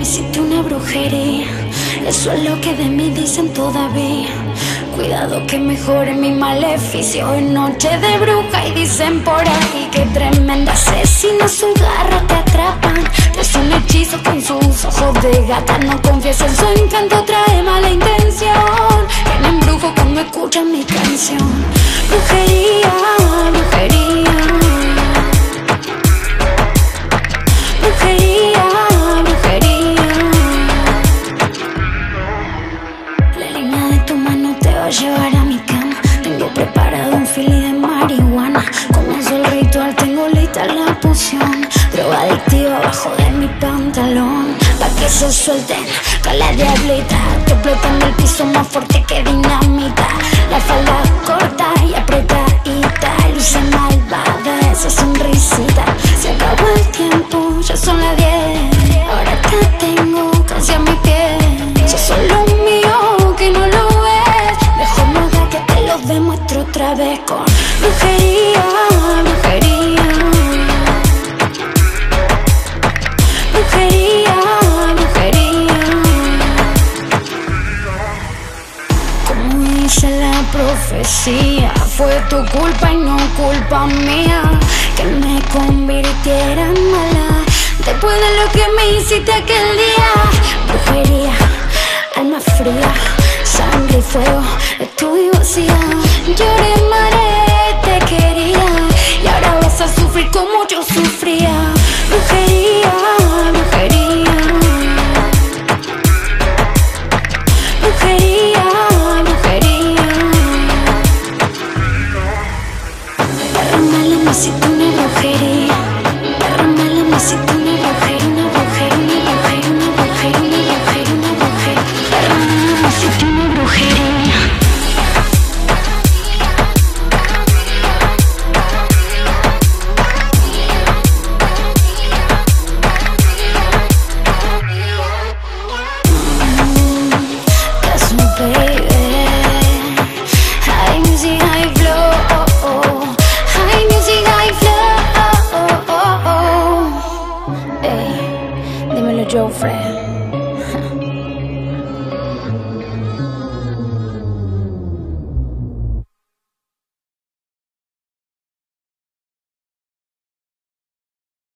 me hiciste una brujería. Eso es lo que de mí dicen todavía. Cuidado que mejore mi maleficio en noche de bruja y dicen por ahí que tremenda asesina su garra te atrapan. Es un hechizo con sus ojos de gata, no confíes en su encanto, trae mala intención. En embrujo cuando escuchan mi canción. Droga adictiva abajo de mi pantalón. Pa' que se suelten con la diablita. Explotan el piso más fuerte que dinamita. La falda corta y apretadita. Luce malvada esa sonrisita. Se acabó el tiempo, ya son las 10. Profecía, fue tu culpa y no culpa mía que me convirtiera en mala. Después de lo que me hiciste aquel día, brujería, alma fría, sangre y fuego, estoy vacía. Lloré, maré, te quería y ahora vas a sufrir como yo hiciste una brujería. Perra mala me Joe friend.